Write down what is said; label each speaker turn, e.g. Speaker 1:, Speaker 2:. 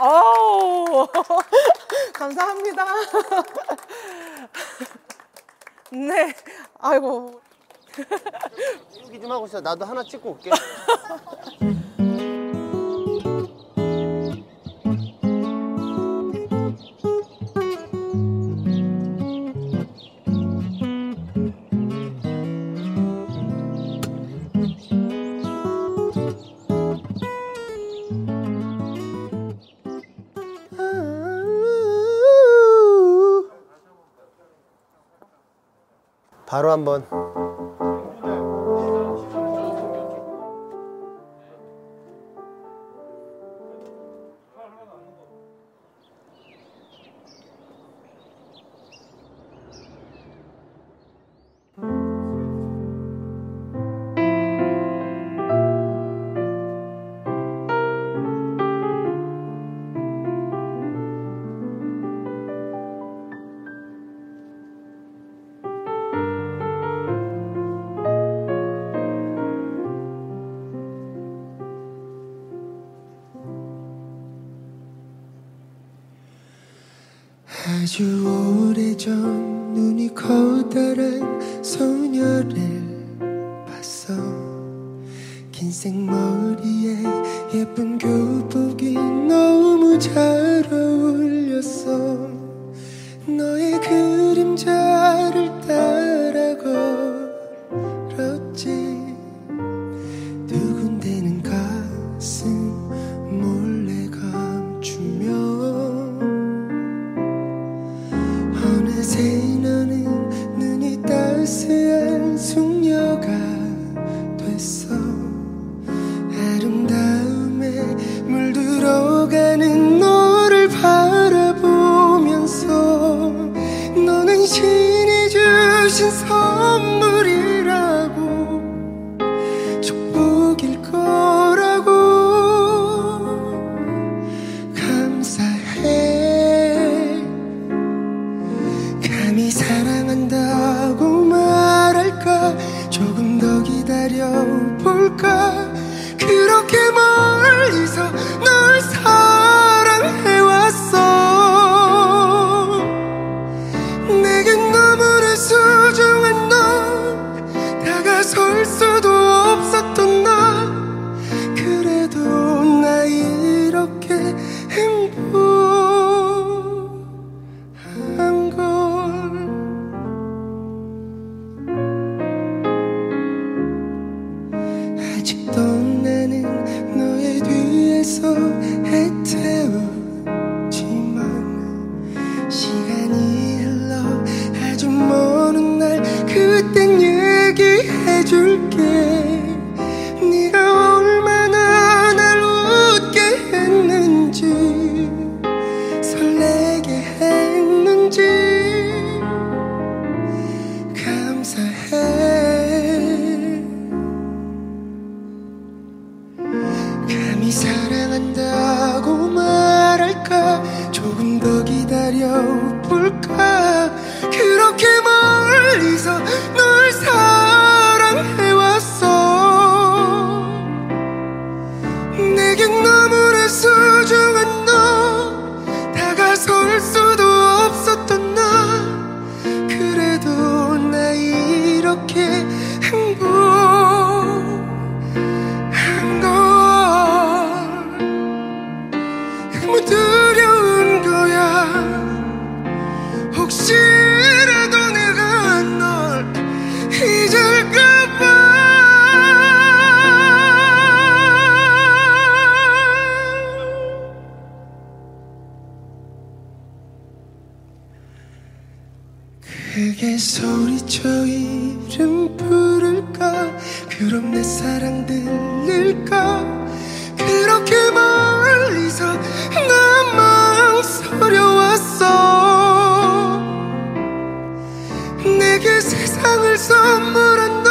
Speaker 1: 오, 감사합니다. 네, 아이고.
Speaker 2: 얘기 좀 하고 있어. 나도 하나 찍고 올게. 바로 한번
Speaker 3: 아주 오래전 눈이 커다란 소녀를 봤어. 긴 생머리에 예쁜 교복이 너무 잘 어울렸 어느 해줄게. 네가 얼마나 날 웃게 했는지 설레게 했는지 감사해. 감히 사랑한다고 말할까? 조금 더 기다려 볼까? 그렇게 멀리서 크게 소리쳐 이름 부를까? 그럼 내 사랑 들릴까? 그렇게 멀리서 나만 서려왔어. 내게 세상을 선물한